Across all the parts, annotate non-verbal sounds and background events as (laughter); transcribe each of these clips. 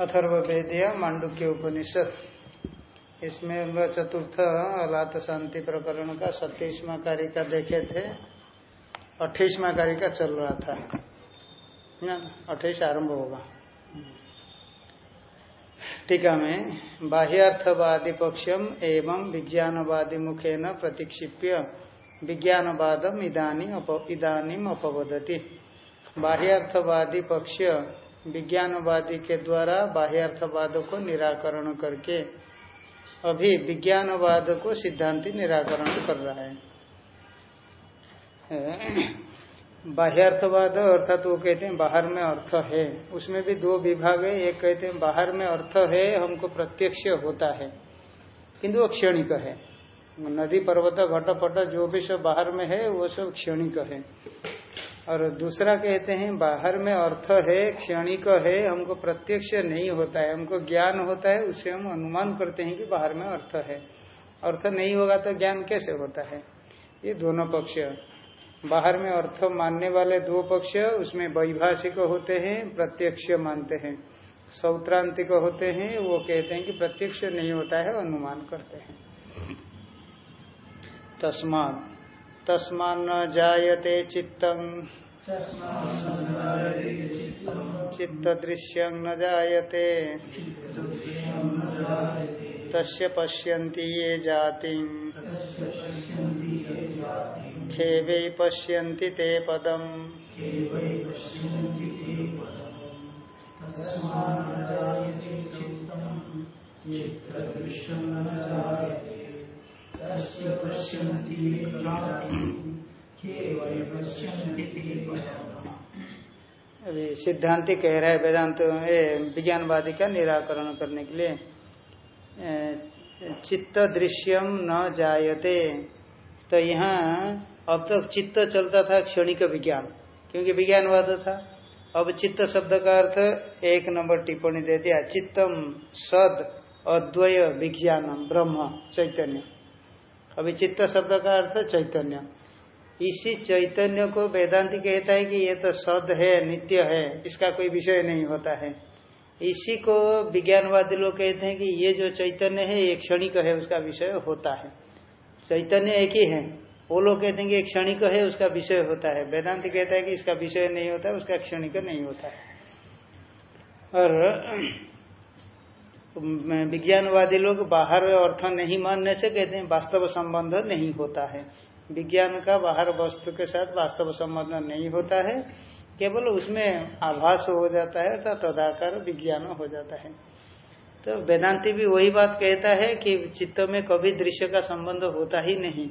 अथर्वेदिया मांडुक्य उपनिषद। इसमें चतुर्थ अलात शांति प्रकरण का सत्तीसवा कार्य का देखे थे। अट्ठाईसवा कार्य का चल रहा था। अट्ठाईस आरंभ होगा। टीका में बाह्यार्थवादी पक्षम एवं विज्ञानवादी मुखेन प्रतिक्षिप्य। विज्ञानवादम इदानी इदानीम अपवदती। बाह्यार्थवादी पक्ष विज्ञानवादी के द्वारा बाह्यार्थवाद को निराकरण करके, अभी विज्ञानवाद को सिद्धांति निराकरण कर रहा है। बाह्यार्थवाद अर्थात वो कहते हैं बाहर में अर्थ है। उसमें भी दो विभाग है। एक कहते हैं बाहर में अर्थ है, हमको प्रत्यक्ष होता है। किंतु वो क्षणिक है। नदी, पर्वत, घटपट, जो भी सब बाहर में है, वो सब क्षणिक है। और दूसरा कहते हैं, बाहर में अर्थ है, क्षणिक है, हमको प्रत्यक्ष नहीं होता है, हमको ज्ञान होता है उससे हम अनुमान करते हैं कि बाहर में अर्थ है। अर्थ नहीं होगा तो ज्ञान कैसे होता है? ये दोनों पक्ष। बाहर में अर्थ मानने वाले दो पक्ष, उसमें वैभाषिक होते हैं, प्रत्यक्ष मानते हैं। सौत्रांतिक होते हैं, वो कहते हैं कि प्रत्यक्ष नहीं होता है, अनुमान करते हैं। तस्मात तस्मान जायते चित्तं चित्तदृश्य न जायते। तस्य पश्यन्ति ये जाति खेवे पश्यन्ति ते पदम। अभी सिद्धांति कह रहा है, वेदांत विज्ञानवादी का निराकरण करने के लिए। चित्त दृश्यम न जायते। तो यहाँ, अब तक तो चित्त चलता था क्षणिक विज्ञान, क्योंकि विज्ञानवाद था। अब चित्त शब्द का अर्थ एक नंबर टिप्पणी दे दिया, चित्तम सद अद्वय विज्ञानम ब्रह्म चैतन्य। अभी चित्त शब्द का अर्थ चैतन्य। इसी चैतन्य को वेदांति कहता है कि ये तो सद है, नित्य है, इसका कोई विषय नहीं होता है। इसी को विज्ञानवादी लोग कहते हैं कि ये जो चैतन्य है, ये क्षणिक है, उसका विषय होता है। चैतन्य एक ही है। वो लोग कहते हैं कि क्षणिक है, उसका विषय होता है। वेदांत कहता है कि इसका विषय नहीं होता, उसका क्षणिक नहीं होता है। और विज्ञानवादी लोग बाहर अर्थ नहीं मानने से कहते हैं वास्तव संबंध नहीं होता है। विज्ञान का बाहर वस्तु के साथ वास्तव संबंध नहीं होता है। केवल उसमें आभास हो जाता है अर्थात तदाकार विज्ञान हो जाता है। तो वेदांति भी वही बात कहता है कि चित्त में कभी दृश्य का संबंध होता ही नहीं।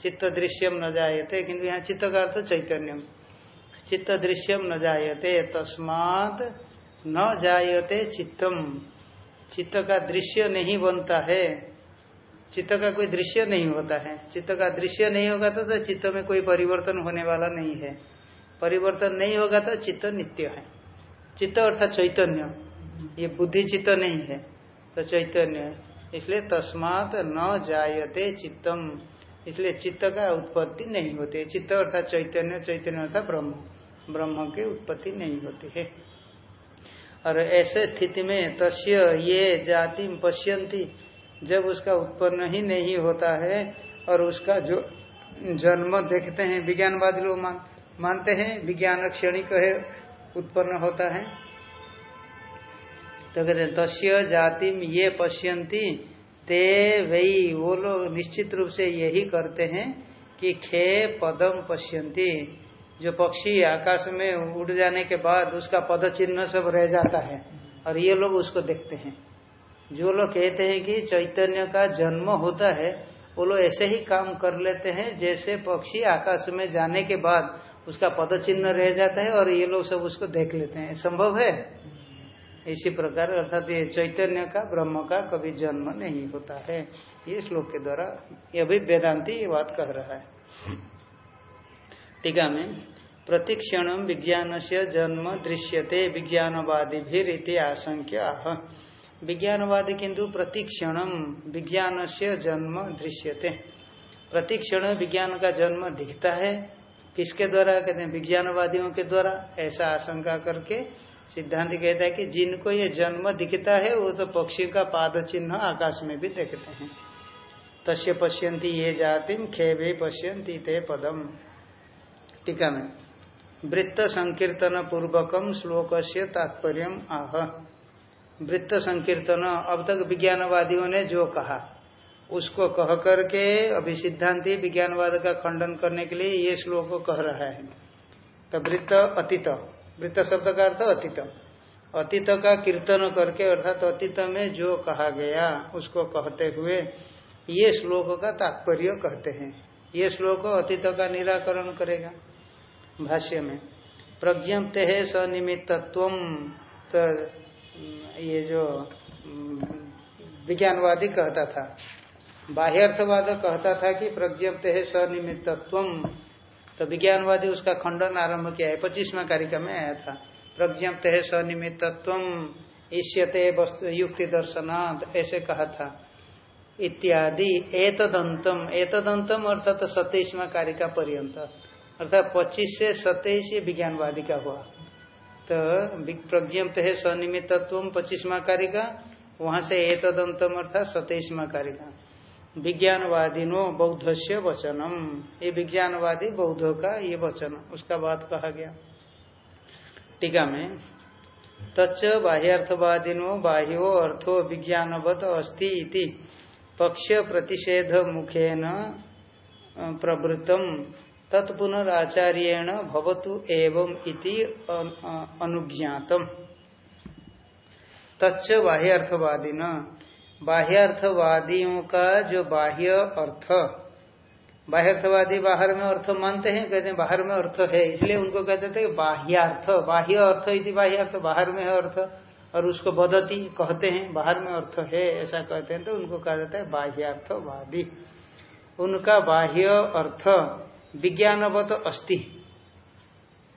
चित्त दृश्यम न जायते, किंतु यहाँ चित्त का अर्थ चैतन्यम। चित्त दृश्यम न जायते, तस्मात न जायते चित्तम। चित्त का दृश्य नहीं बनता है। चित्त का कोई दृश्य नहीं होता है। चित्त का दृश्य नहीं होगा तो, तो चित्त में कोई परिवर्तन होने वाला नहीं है। परिवर्तन नहीं होगा तो चित्त नित्य है। चित्त अर्थात चैतन्य। ये बुद्धि चित्त नहीं है तो चैतन्य इसलिए तस्मात न जायते चित्तम। इसलिए चित्त का उत्पत्ति नहीं होती। है चित्त अर्थात चैतन्य चैतन्य अर्थात ब्रह्म। ब्रह्म की उत्पत्ति नहीं होती है। और ऐसे स्थिति में तस्य ये जाति पश्यंती जब उसका उत्पन्न ही नहीं होता है और उसका जो जन्म देखते हैं विज्ञानवादी लोग मान, मानते हैं विज्ञान क्षणिक है उत्पन्न होता है। तो कहते हैं तस्य जाति ये पश्यंती ते वही वो लोग निश्चित रूप से यही करते हैं कि खे पदम पश्यंती। जो पक्षी आकाश में उड़ जाने के बाद उसका पद चिन्ह सब रह जाता है और ये लोग उसको देखते हैं। जो लोग कहते हैं कि चैतन्य का जन्म होता है, वो लोग ऐसे ही काम कर लेते हैं जैसे पक्षी आकाश में जाने के बाद उसका पद चिन्ह रह जाता है और ये लोग सब उसको देख लेते हैं। संभव है? इसी प्रकार अर्थात ये चैतन्य का, ब्रह्म का कभी जन्म नहीं होता है। ये श्लोक के द्वारा ये भी वेदांति ये बात कह रहा है। टीका में प्रतिक्षण विज्ञान से जन्म दृश्यते विज्ञानवादी भी आशंक्य विज्ञानवादी किंतु प्रतिक्षण विज्ञान से जन्म दृश्यते। प्रतिक्षण विज्ञान का जन्म दिखता है। किसके द्वारा? कहते हैं विज्ञानवादियों के द्वारा। ऐसा आशंका करके सिद्धांत कहता है कि जिनको ये जन्म दिखता है, वो तो पक्षी का पाद चिन्ह आकाश में भी देखते हैं। तस्य पश्यंती ये जाति खेबे पश्यंती ते पदम। टीका में। वृत्त संकीर्तन पूर्वकम श्लोक से तात्पर्य आह। वृत्त संकीर्तन, अब तक विज्ञानवादियों ने जो कहा, उसको कह करके अभी सिद्धांति विज्ञानवाद का खंडन करने के लिए ये श्लोक कह रहा है। तो वृत्त अतीत, वृत्त शब्द का अर्थ अतीत। अतीत का कीर्तन करके, अर्थात तो अतीत में जो कहा गया, उसको कहते हुए ये श्लोक का तात्पर्य कहते हैं। ये श्लोक अतीत का निराकरण करेगा। भाष्य में प्रज्ञप्त है सनिमित्तत्व तो ये जो विज्ञानवादी कहता था, बाह्यर्थवाद कहता था कि प्रज्ञप्त है सनिमित्तत्व तो विज्ञानवादी उसका खंडन आरंभ किया है, पच्चीसवा कारिका में आया था प्रज्ञप्त है सनिमित्तत्व ईष्यते युक्ति दर्शनाथ ऐसे कहा था, इत्यादि एतदंतम एतदंतम अर्थात सत्ताईसवा कारिका पर्यंत। अर्थात पच्चीस से सत्ताईस ये विज्ञानवादी का हुआ। तो प्रज्ञप्त है सनिमित्तत्व पच्चीसवा कारिका, वहाँ से एतदंतम अर्थात सत्ताईसवा कारिका। विज्ञानवादिनो बौद्ध से वचनम। ये विज्ञानवादी बौद्धों का ये वचन, उसका बात कहा गया। टीका में, तच्च बाह्यार्थवादिनो बाह्यो अर्थो विज्ञानवत अस्ति इति पक्ष प्रतिषेध मुखेन प्रवृतम तत्पुनराचार्येण भवतु एवं इति अनुज्ञातम। तच्च बाह्यार्थवादिन। बाह्यार्थवादियों का जो बाह्य अर्थ। बाह्यार्थवादी बाहर में अर्थ मानते हैं, कहते हैं बाहर में अर्थ है, इसलिए उनको कहते थे बाह्यार्थ। बाह्य अर्थ इति बाह्यार्थ, बाहर में है अर्थ, और उसको बदती कहते हैं, बाहर में अर्थ है, ऐसा कहते हैं तो उनको कहा जाता है बाह्यार्थवादी। उनका बाह्य अर्थ। विज्ञानवत अस्ति।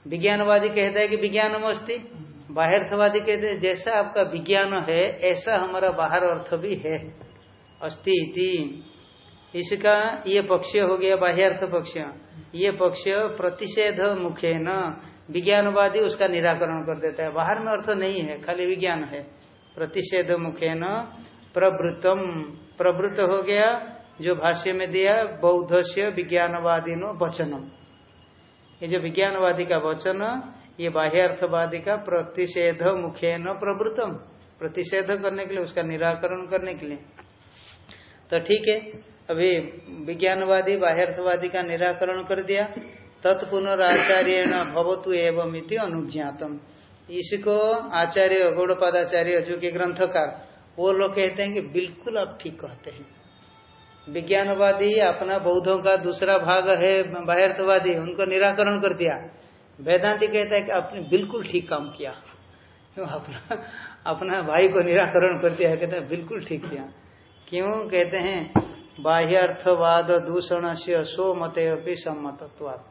विज्ञानवादी कहता है कि विज्ञानम अस्ति। बाह्यर्थवादी कहते हैं, जैसा आपका विज्ञान है, ऐसा हमारा बाहर अर्थ भी है। अस्ति इति। इसका ये पक्ष हो गया बाह्यार्थ पक्ष। ये पक्ष प्रतिषेध मुखे न विज्ञानवादी उसका निराकरण कर देता है। बाहर में अर्थ नहीं है, खाली विज्ञान है। प्रतिषेध मुखे न प्रवृतम प्रवृत्त हो गया जो भाष्य में दिया बौद्ध से विज्ञानवादी नो वचनम। ये जो विज्ञानवादी का वचन, ये बाह्यार्थवादी का प्रतिषेध मुखे न प्रवृतम प्रतिषेध करने के लिए, उसका निराकरण करने के लिए। तो ठीक है, अभी विज्ञानवादी, बाह्यार्थवादी का निराकरण कर दिया। तत्पुनराचार्य भवतु एवं इति अनुज्ञातम। इसको आचार्य, गौड़पादाचार्य, जो कि ग्रंथकार, वो लोग कहते हैं कि बिल्कुल आप ठीक कहते हैं। विज्ञानवादी अपना बौद्धों का दूसरा भाग है, बाह्यार्थवादी, उनको निराकरण कर दिया। वेदांति कहता है कि आपने बिल्कुल ठीक काम किया। क्यों? अपना अपना भाई को निराकरण कर दिया कहते हैं बिल्कुल ठीक किया। क्यों? कहते हैं, बाह्यार्थवाद दूषण से सो मते अपनी सम्मतत्वाद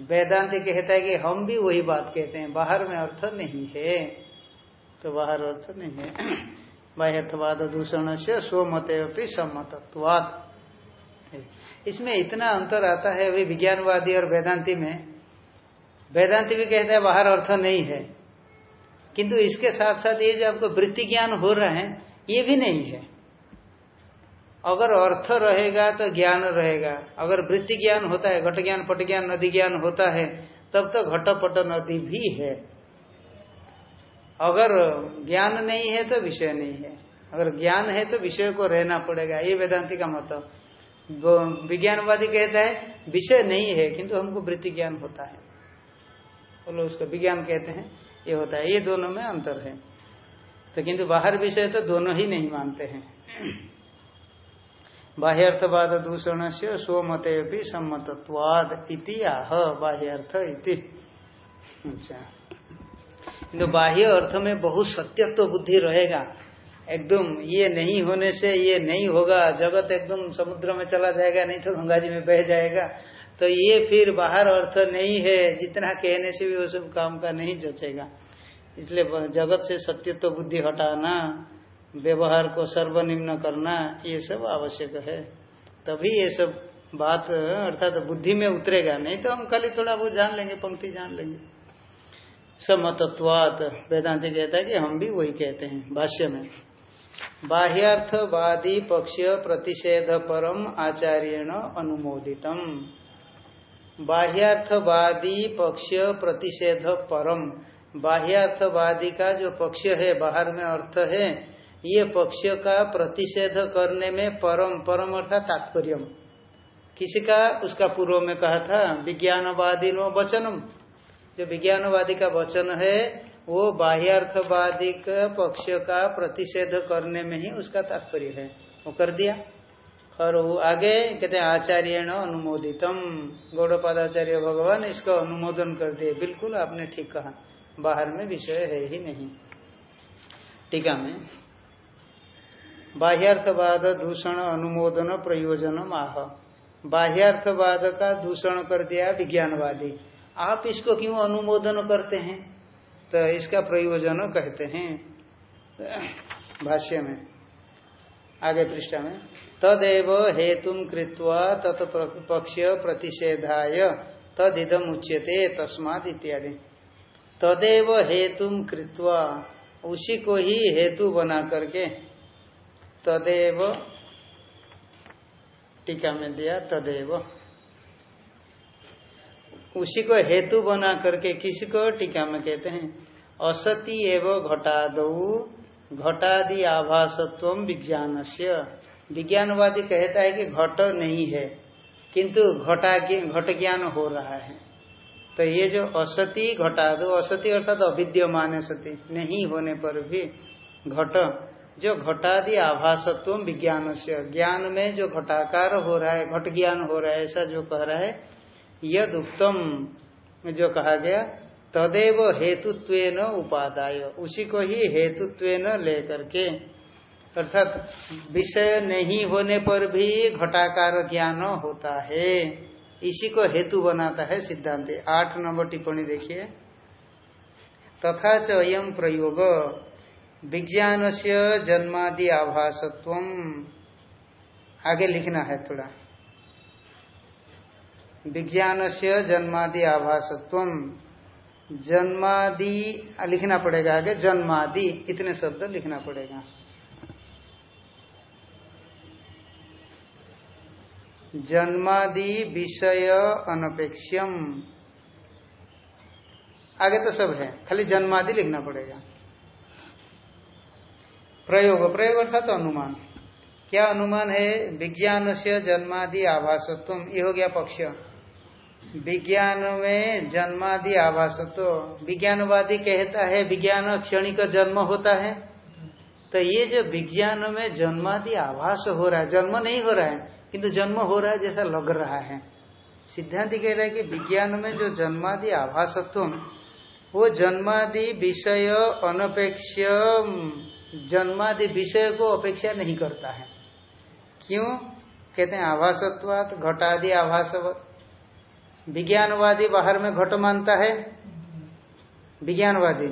वेदांति कहता है कि हम भी वही बात कहते हैं, बाहर में अर्थ नहीं है। तो बाहर अर्थ नहीं है। बाह्यर्थवाद दूषण से सो मते अपनी सम्मतत्वाद इसमें इतना अंतर आता है अभी विज्ञानवादी और वेदांति में। वेदांति भी कहता है बाहर अर्थ नहीं है। किंतु इसके साथ साथ ये जो आपको वृत्ति ज्ञान हो रहे हैं, ये भी नहीं है। अगर अर्थ रहेगा तो ज्ञान रहेगा। अगर वृत्ति ज्ञान होता है, घट ज्ञान, पट ज्ञान, नदी ज्ञान होता है, तब तो घट, पट, नदी भी है। अगर ज्ञान नहीं है तो विषय नहीं है। अगर ज्ञान है तो विषय को रहना पड़ेगा। ये वेदांति का मतलब विज्ञानवादी कहता है, विषय नहीं है, किंतु हमको वृत्ति ज्ञान होता है। लोग उसको विज्ञान कहते हैं, ये होता है, ये दोनों में अंतर है। तो किंतु बाहर विषय तो दोनों ही नहीं मानते हैं। बाह्यर्थवाद दूषण से स्वमते भी सम्मतत्वाद इति आह, बाह्यर्थ इति। अच्छा। किंतु बाह्य अर्थ में बहुत सत्यत्व बुद्धि रहेगा। एकदम ये नहीं होने से ये नहीं होगा, जगत एकदम समुद्र में चला जाएगा, नहीं तो गंगा जी में बह जाएगा। तो ये फिर बाहर अर्थ नहीं है, जितना कहने से भी वो सब काम का नहीं जचेगा। इसलिए जगत से सत्य तो बुद्धि हटाना, व्यवहार को सर्वनिम्न करना, ये सब आवश्यक है। तभी ये सब बात, अर्थात तो बुद्धि में उतरेगा। नहीं तो हम खाली थोड़ा बहुत जान लेंगे, पंक्ति जान लेंगे। समतत्वात, वेदांति कहता है कि हम भी वही कहते हैं, भाष्य में। बाह्यार्थवादी पक्ष प्रतिषेध परम आचार्यण अनुमोदितम। बाह्यार्थवादी पक्ष प्रतिषेध परम। बाह्यार्थवादी का जो पक्ष है, बाहर में अर्थ है, ये पक्ष का प्रतिषेध करने में परम परम अर्थात तात्पर्य किसी का, उसका पूर्व में कहा था विज्ञानवादी नो वचनम। जो विज्ञानवादी का वचन है वो बाह्यार्थवादी पक्ष का प्रतिषेध करने में ही उसका तात्पर्य है। वो कर दिया। और वो आगे कहते हैं आचार्य न अनुमोदितम। गौड़पादाचार्य भगवान इसका अनुमोदन कर दिए। बिल्कुल आपने ठीक कहा। बाहर में विषय है ही नहीं। टीका में, बाह्यार्थवाद दूषण अनुमोदन प्रयोजन आह। बाह्यार्थवाद का दूषण कर दिया विज्ञानवादी। आप इसको क्यों अनुमोदन करते हैं? तो इसका प्रयोजन कहते हैं भाष्य में, आगे पृष्ठ में, तदेव हेतु कृत्वा तत्पक्ष प्रतिषेधाय, तदिदम उच्यते तस्माद इत्यादि। तदेव हेतु कृत्वा उसी को ही हेतु बना करके तदेव, टीका में दिया, तदेव। उसी को हेतु बना करके किसी को टीका में कहते हैं। असति एवं घटादौ, घटादि आभासत्व विज्ञान से विज्ञानवादी कहता है कि घट नहीं है, किंतु घटा घट ज्ञान हो रहा है। तो ये जो असति घटा दो असति अर्थात अविद्यमान सती, नहीं होने पर भी घट, जो घटादि आभासत्व विज्ञान से ज्ञान में जो घटाकार हो रहा है, घट ज्ञान हो रहा है, ऐसा जो कह रहा है यद उत्तम जो कहा गया तदेव हेतुत्व उपादाय। उसी को ही हेतुत्व लेकर के, अर्थात विषय नहीं होने पर भी घटाकार ज्ञान होता है। इसी को हेतु बनाता है सिद्धांत। आठ नंबर टिप्पणी देखिए। तथा च अयम प्रयोग। विज्ञान से जन्मादि आभासत्व। आगे लिखना है थोड़ा। विज्ञान से जन्मादि आभासत्व। जन्मादि लिखना पड़ेगा आगे, जन्मादि, इतने शब्द लिखना पड़ेगा। जन्मादि विषय अनपेक्षम आगे तो सब है, खाली जन्मादि लिखना पड़ेगा। प्रयोग प्रयोग अर्थात तो अनुमान। क्या अनुमान है? विज्ञान से जन्मादि आभासत्व ये हो गया पक्ष। विज्ञान में जन्मादि आभासत्व विज्ञानवादी कहता है, विज्ञान क्षणिक जन्म होता है। तो ये जो विज्ञान में जन्मादि आभास हो रहा है, जन्म नहीं हो रहा है, किंतु जन्म हो रहा है जैसा लग रहा है। सिद्धांत कह रहा है कि विज्ञान में जो जन्मादि आभासत्व वो जन्मादि विषय अनपेक्ष जन्मादि विषय को अपेक्षा नहीं करता है। क्यों? कहते हैं आभासत्वात घटादि आभासवत विज्ञानवादी बाहर में घट मानता है। विज्ञानवादी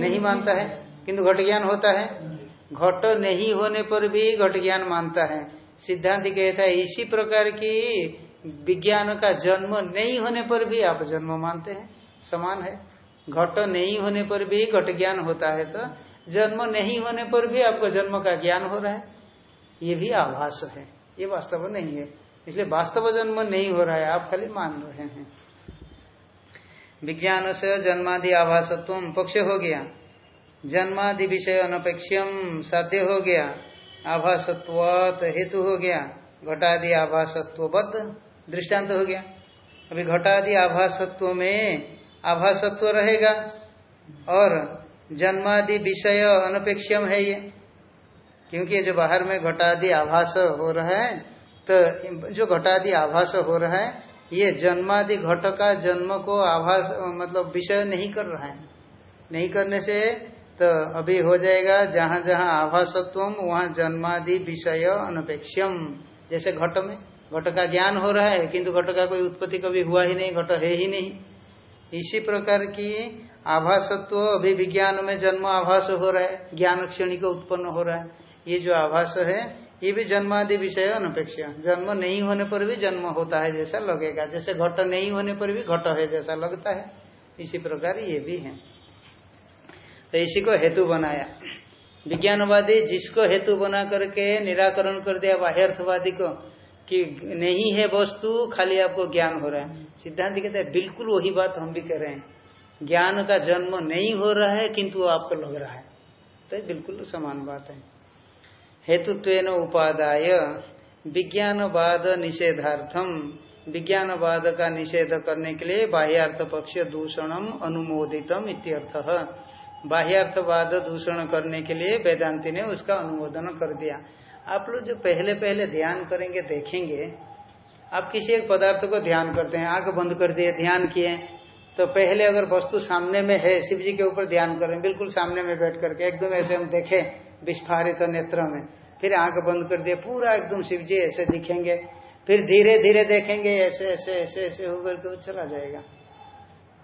नहीं मानता है, किंतु घट ज्ञान होता है। घट नहीं होने पर भी घट ज्ञान मानता है। सिद्धांत कहता है, इसी प्रकार की विज्ञान का जन्म नहीं होने पर भी आप जन्म मानते हैं। समान है। घट नहीं होने पर भी घट ज्ञान होता है तो जन्म नहीं होने पर भी आपको जन्म का ज्ञान हो रहा है। ये भी आभास है। ये वास्तव नहीं है। इसलिए वास्तव जन्म नहीं हो रहा है, आप खाली मान रहे हैं। विज्ञान से जन्मादि आभासत्व पक्ष हो गया। जन्मादि विषय अनपेक्षम साध्य हो गया। आभासत्व हेतु हो गया। घटादि आभासत्वबद्ध दृष्टांत हो गया। अभी घटादि आभासत्व में आभासत्व रहेगा और जन्मादि विषय अनपेक्षम है ये। क्योंकि जो बाहर में घटादि आभास हो रहा है तो जो घटादि आभास हो रहा है, ये जन्मादि घट का जन्म को आभास मतलब विषय नहीं कर रहा है। नहीं करने से तो अभी हो जाएगा जहाँ जहाँ आभासत्व वहाँ जन्मादि विषय अनपेक्षम। जैसे घट में, घट का ज्ञान हो रहा है, किंतु घट का कोई उत्पत्ति कभी हुआ ही नहीं, घट है ही नहीं। इसी प्रकार की आभासत्व अभी विज्ञान में जन्म आभास हो रहा है, ज्ञान क्षणिक उत्पन्न हो रहा है। ये जो आभास है ये भी जन्मादि विषय अनपेक्ष जन्म नहीं होने पर भी जन्म होता है जैसा लगेगा। जैसे घट नहीं होने पर भी घट है जैसा लगता है। इसी प्रकार ये भी है। तो इसी को हेतु बनाया। विज्ञानवादी जिसको हेतु बना करके निराकरण कर दिया, बाह्यर्थवादी को, कि नहीं है वस्तु, खाली आपको ज्ञान हो रहा है। सिद्धांत कहते हैं, बिल्कुल वही बात हम भी कर रहे हैं। ज्ञान का जन्म नहीं हो रहा है, किंतु आपको लग रहा है। तो बिल्कुल समान बात है। हेतुत्व उपादाय, विज्ञानवाद निषेधार्थम। विज्ञानवाद का निषेध करने के लिए बाह्यार्थ पक्ष दूषणम अनुमोदितम इत्यर्थ। बाह्यार्थवाद दूषण करने के लिए वेदांति ने उसका अनुमोदन कर दिया। आप लोग जो पहले पहले ध्यान करेंगे, देखेंगे, आप किसी एक पदार्थ को ध्यान करते हैं, आँख बंद कर दिए, ध्यान किए तो पहले अगर वस्तु सामने में है, शिव जी के ऊपर ध्यान करें, बिल्कुल सामने में बैठ करके, एकदम ऐसे हम देखें विस्फारित नेत्र में। फिर आँख बंद कर दिए पूरा एकदम शिव जी ऐसे दिखेंगे। फिर धीरे धीरे देखेंगे, ऐसे ऐसे ऐसे ऐसे होकर के चला जाएगा।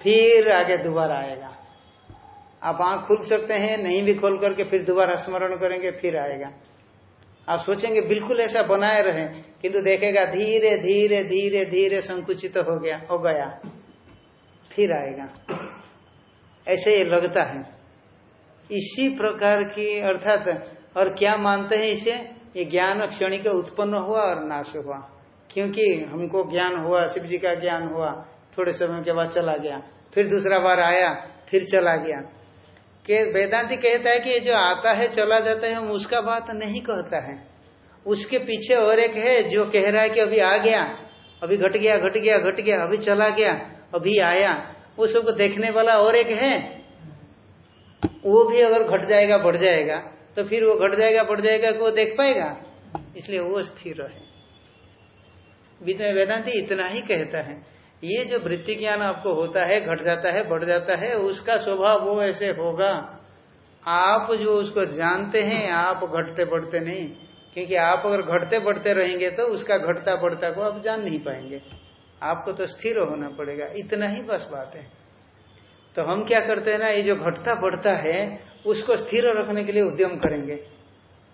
फिर आगे दोबारा आएगा। आप आँख खुल सकते हैं, नहीं भी खोल करके फिर दोबारा स्मरण करेंगे, फिर आएगा। आप सोचेंगे, बिल्कुल ऐसा बनाए रहे, किंतु देखेगा, धीरे धीरे धीरे धीरे संकुचित तो हो गया हो गया। फिर आएगा। ऐसे ये लगता है। इसी प्रकार की, अर्थात, और क्या मानते हैं इसे? ये ज्ञान क्षणिक उत्पन्न हुआ और नाश हुआ। क्योंकि हमको ज्ञान हुआ, शिव जी का ज्ञान हुआ, थोड़े समय के बाद चला गया, फिर दूसरा बार आया, फिर चला गया। के, वेदांति कहता है कि ये जो आता है, चला जाता है, हम उसका बात नहीं कहता है। उसके पीछे और एक है, जो कह रहा है कि अभी आ गया, अभी घट गया घट गया घट गया, अभी चला गया, अभी आया। वो सबको देखने वाला और एक है वो भी अगर घट जाएगा, बढ़ जाएगा तो फिर वो घट जाएगा, बढ़ जाएगा को देख पाएगा? इसलिए वो स्थिर है। वेदांति इतना ही कहता है, ये जो वृत्ति ज्ञान आपको होता है, घट जाता है, बढ़ जाता है, उसका स्वभाव वो ऐसे होगा। आप जो उसको जानते हैं, आप घटते बढ़ते नहीं, क्योंकि आप अगर घटते बढ़ते रहेंगे तो उसका घटता बढ़ता को आप जान नहीं पाएँगे। आपको तो स्थिर होना पड़ेगा। इतना ही बस बात है। तो हम क्या करते हैं ना, ये जो घटता बढ़ता है, उसको स्थिर रखने के लिए उद्यम करेंगे।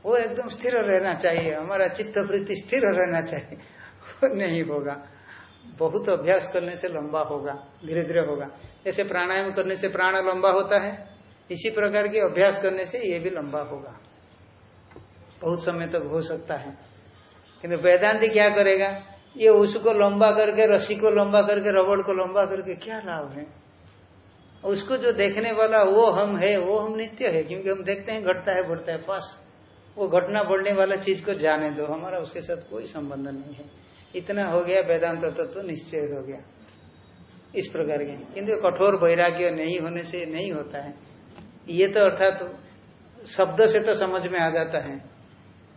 वो एकदम स्थिर रहना चाहिए, हमारा चित्त वृत्ति स्थिर रहना चाहिए। वो नहीं होगा। बहुत अभ्यास करने से लंबा होगा धीरे धीरे होगा। ऐसे प्राणायाम करने से प्राण लंबा होता है, इसी प्रकार के अभ्यास करने से ये भी लंबा होगा। बहुत समय तक तो हो सकता है। किंतु वेदांति क्या करेगा? ये उसको लंबा करके, रस्सी को लंबा करके, रबड़ को लंबा करके क्या लाभ है? उसको जो देखने वाला वो हम है, वो हम नित्य है, क्योंकि हम देखते हैं, घटता है, बढ़ता है, बस। वो घटना बढ़ने वाला चीज़ को जाने दो। हमारा उसके साथ कोई संबंध नहीं है। इतना हो गया, वेदांत तत्व तो निश्चय हो गया। इस प्रकार के। किंतु कठोर वैराग्य नहीं होने से नहीं होता है। ये तो अर्थात तो शब्द से तो समझ में आ जाता है।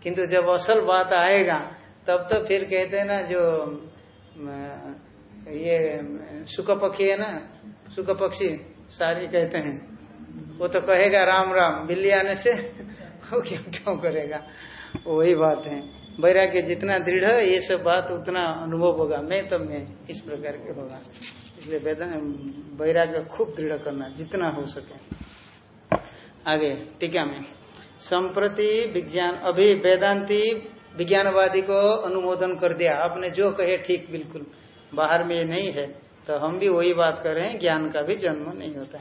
किंतु जब असल बात आएगा, तब तो फिर कहते हैं ना, जो ये सुख पक्षी है ना सुख पक्षी सारी कहते हैं। वो तो कहेगा, राम राम। बिल्ली आने से (laughs) वो क्यों क्यों करेगा? वही बात है। वैराग्य जितना दृढ़ ये सब बात उतना अनुभव होगा। मैं तो मैं इस प्रकार के होगा। इसलिए वेदन खूब दृढ़ करना, जितना हो सके। आगे, टीका में। संप्रति विज्ञान, अभी वेदांति विज्ञानवादी को अनुमोदन कर दिया। आपने जो कहे, ठीक, बिल्कुल। बाहर में ये नहीं है। तो हम भी वही बात कर रहे हैं, ज्ञान का भी जन्म नहीं होता।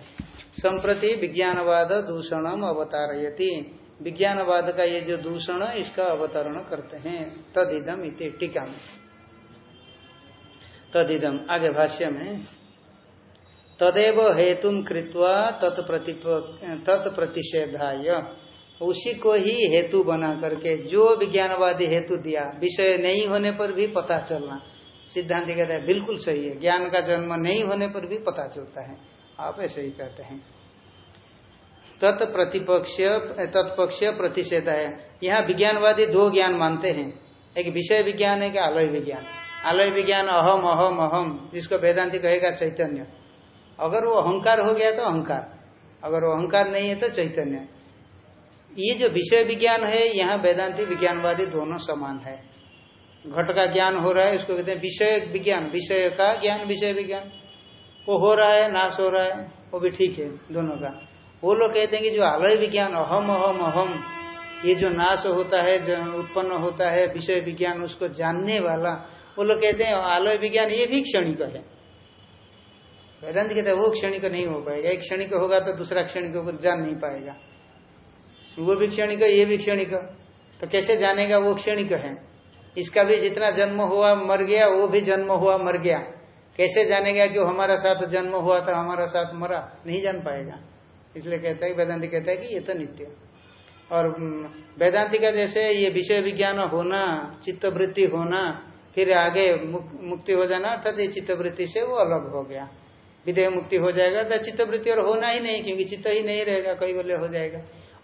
संप्रति विज्ञानवाद दूषणम अवतारयती। विज्ञानवाद का ये जो दूषण है, इसका अवतरण करते हैं। तदिदम इति टीका में तदिदम, आगे भाष्य में। तदेव हेतु कृत्वा तत्प्रतिषेधाय उसी को ही हेतु बना करके जो विज्ञानवादी हेतु दिया, विषय नहीं होने पर भी पता चलना। सिद्धांत कहते हैं, बिल्कुल सही है। ज्ञान का जन्म नहीं होने पर भी पता चलता है। आप ऐसे ही कहते हैं। तत्प्रतिपक्ष, तत्पक्ष प्रतिषेध है। यहाँ विज्ञानवादी दो ज्ञान मानते हैं। एक विषय विज्ञान है कि आलय विज्ञान। आलय विज्ञान अहम अहम अहम, जिसको वेदांति कहेगा चैतन्य। अगर वो अहंकार हो गया तो अहंकार। अगर वो अहंकार नहीं है तो चैतन्य। ये जो विषय विज्ञान है, यहाँ वेदांति विज्ञानवादी दोनों समान है। घट का ज्ञान हो रहा है उसको कहते हैं विषय विज्ञान, विषय का ज्ञान, विषय विज्ञान। वो हो रहा है, नाश हो रहा है, वो भी ठीक है, दोनों का। वो लोग कहते हैं कि जो आलय विज्ञान, अहम अहम अहम, ये जो नाश होता है, जो उत्पन्न होता है, विषय विज्ञान, उसको जानने वाला, वो लोग कहते हैं, आलय विज्ञान ये भी क्षणिक है। वेदांत कहते हैं, वो क्षणिक नहीं हो पाएगा। एक क्षणिक होगा तो दूसरा क्षणिक को जान नहीं पाएगा। वो भी क्षणिक, ये भी क्षणिक तो कैसे जानेगा वो क्षणिक है? इसका भी जितना जन्म हुआ, मर गया, वो भी जन्म हुआ, मर गया। कैसे जानेगा कि हमारा साथ जन्म हुआ था, हमारा साथ मरा? नहीं जान पाएगा। इसलिए कहता है, वेदांति कहता है कि ये तो नित्य और वेदांति का जैसे ये विषय विज्ञान होना, चित्तवृत्ति होना, फिर आगे मुक्ति हो जाना, अर्थात ये चित्तवृत्ति से वो अलग हो गया। विधेय मुक्ति हो जाएगा, अर्थात चित्तवृत्ति और होना ही नहीं, क्योंकि चित्त ही नहीं रहेगा, कई बोले हो जाएगा।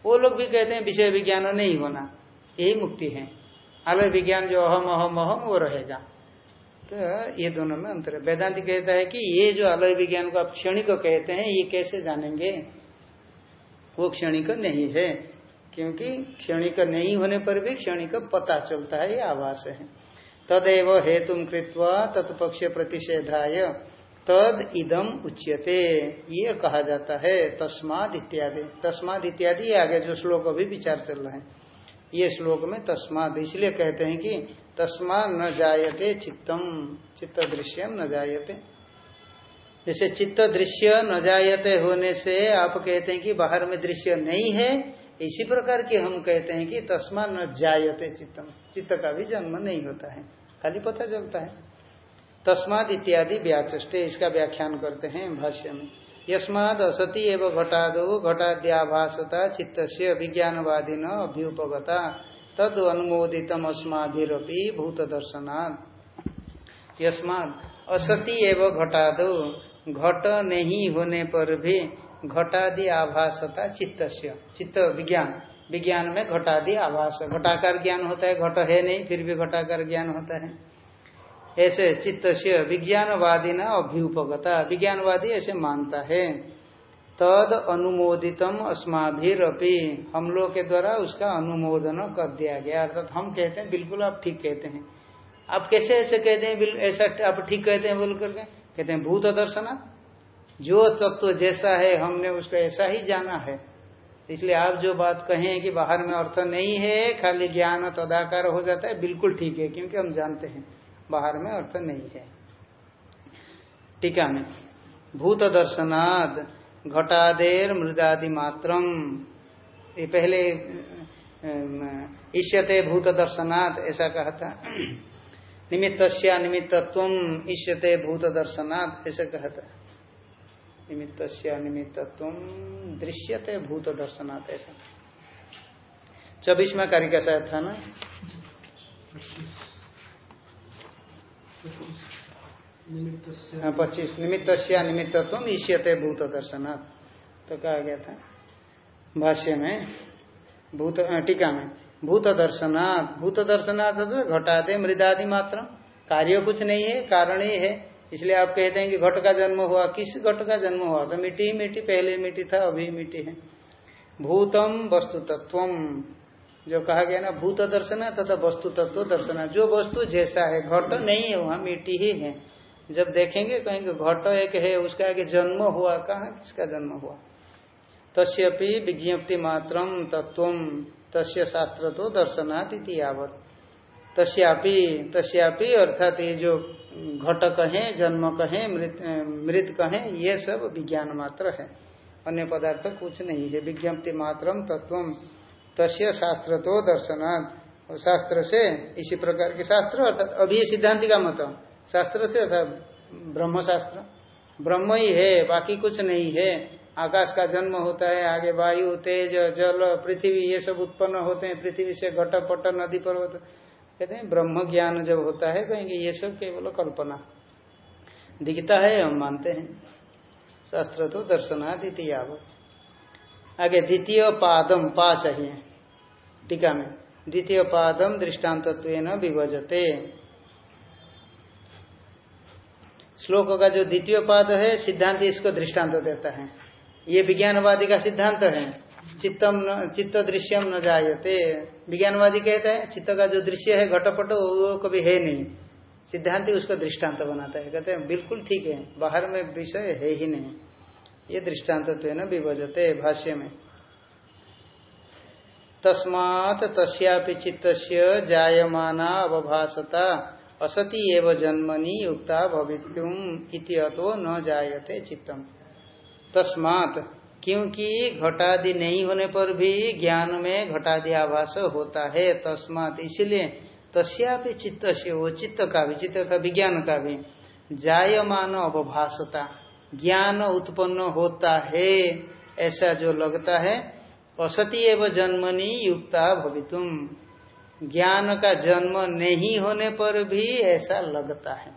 वो लोग भी कहते हैं, विषय विज्ञान नहीं होना, यही मुक्ति है। आलय विज्ञान जो अहम अहम अहम, वो रहेगा। तो ये दोनों में अंतर है। वेदांत कहता है कि ये जो अलय विज्ञान को आप क्षणिक कहते हैं, ये कैसे जानेंगे? वो क्षणिक नहीं है, क्योंकि क्षणिक नहीं होने पर भी क्षणिक पता चलता है, ये आवास है। तदेव हेतु कृत्वा तत्पक्ष प्रतिषेधाय, तद इदम उच्यते, ये कहा जाता है, तस्माद इत्यादि। तस्माद इत्यादि आगे जो श्लोक अभी विचार चल रहे हैं। ये श्लोक में तस्माद इसलिए कहते हैं कि तस्मा न जायते चित्तम चित्त दृश्यम न जायते। जैसे चित्त दृश्य न जायते होने से आप कहते हैं कि बाहर में दृश्य नहीं है, इसी प्रकार के हम कहते हैं कि तस्मा न जायते चित्तम, चित्त का भी जन्म नहीं होता है, खाली पता चलता है। तस्माद इत्यादि व्याचे इसका व्याख्यान करते हैं भाष्य में। यस्माद असती एवं घटादो, घटाद्याभासता चित्त विज्ञानवादी न अभ्युपगता। तद अनुमोदित अस्माभिरपी भूत दर्शनाद यस्माद असती एवं घटादो, घट नहीं होने पर भी घटादि आभासता चित्त चित्त विज्ञान। विज्ञान में घटादि आभास, घटाकार ज्ञान होता है, घट है नहीं, फिर भी घटाकार ज्ञान होता है। ऐसे चित्त से विज्ञानवादी न अभ्युपगता। विज्ञानवादी ऐसे मानता है। तद अनुमोदितम अस्माभिरपी। हम लोग के द्वारा उसका अनुमोदन कर दिया गया। अर्थात हम कहते हैं, बिल्कुल आप ठीक कहते हैं। आप कैसे ऐसे कहते हैं ऐसा आप ठीक कहते हैं, बोल करके? कहते हैं, भूत दर्शना। जो तत्व जैसा है, हमने उसको ऐसा ही जाना है। इसलिए आप जो बात कहें कि बाहर में अर्थ नहीं है, खाली ज्ञान तदाकार हो जाता है, बिल्कुल ठीक है, क्योंकि हम जानते हैं। बाहर में अर्थ नहीं है। टीका में भूत दर्शनाद घटादेर मृदादि मात्रम ये पहले ईष्यते भूत दर्शनाथ ऐसा कहा था। निमित्त निमित्तत्व ईष्यते भूत दर्शनाथ ऐसा कहा था। निमित्त निमित्तत्व दृश्यते भूत दर्शनाथ ऐसा। चौबीसवा कार्य कैसा था ना? हाँ, पच्चीस। निमित्त निमित्तत्व ईष्यते भूत दर्शनाथ तो कहा गया था भाष्य में भूत टीका में भूत दर्शनाथ भूत दर्शनार्थ तो घटाते मृदादि मात्र। कार्य कुछ नहीं है कारण ही है। इसलिए आप कहते हैं कि घट का जन्म हुआ। किस घट का जन्म हुआ? तो मिट्टी ही मिट्टी पहले मिट्टी था अभी मिट्टी है। भूतम वस्तु तत्वम जो कहा गया ना, भूत दर्शन तथा वस्तु तत्व दर्शन। जो वस्तु जैसा है, घट नहीं है, वहाँ मिट्टी ही है। जब देखेंगे, कहेंगे, घट एक है, उसका आगे जन्म हुआ, कहा, किसका जन्म हुआ? तस्पि विज्ञप्ति मात्र तत्व तस्य शास्त्र तो दर्शनाथ यावत। तस्यापि तस्यापि अर्थात ये जो घट कहे जन्म कहे मृत मृत कहे ये सब विज्ञान मात्र है। अन्य पदार्थ कुछ नहीं है। विज्ञप्ति मात्रम तत्व तस्य शास्त्र तो दर्शनाथ शास्त्र से, इसी प्रकार के शास्त्र, अर्थात अभी सिद्धांति का मत शास्त्र से, अर्थात ब्रह्म शास्त्र ब्रह्म ही है, बाकी कुछ नहीं है। आकाश का जन्म होता है, आगे वायु, तेज, जल, पृथ्वी, ये सब उत्पन्न होते हैं। पृथ्वी से घट, पट, नदी, पर्वत। कहते हैं, ब्रह्म ज्ञान जब होता है, कहेंगे ये सब केवल कल्पना। दिखता है, हम मानते हैं। शास्त्र तो दर्शनाथ दर्शनादिति आगे द्वितीय पादम पा चाहिए टीका में। द्वितीय पादम दृष्टांत विभजते। श्लोक का जो द्वितीय पाद है, सिद्धांत इसको दृष्टांत देता है। ये विज्ञानवादी का सिद्धांत है। चित्तम चित्त दृश्यम न जायते। विज्ञानवादी कहता है, चित्त का जो दृश्य है, घटपट वो कभी है नहीं। सिद्धांत उसका दृष्टांत बनाता है। कहते हैं, बिल्कुल ठीक है। बाहर में विषय है ही नहीं। ये दृष्टांत विभजते भाष्य में। तस्मात तस्यापि चित्त जायमाना अवभाषता असति एव जन्मनि युक्ता भवितुम इतिहतो न जायते चित्तम। तस्मात, क्योंकि घटादि नहीं होने पर भी ज्ञान में घटादि आभास होता है, तस्मात इसलिए तस्या भी चित्त से वो चित्त का भी, चित्त का विज्ञान का भी जायमान अवभाषता ज्ञान उत्पन्न होता है, ऐसा जो लगता है, असति एवं जन्मनी युक्ता भवितुम। ज्ञान का जन्म नहीं होने पर भी ऐसा लगता है।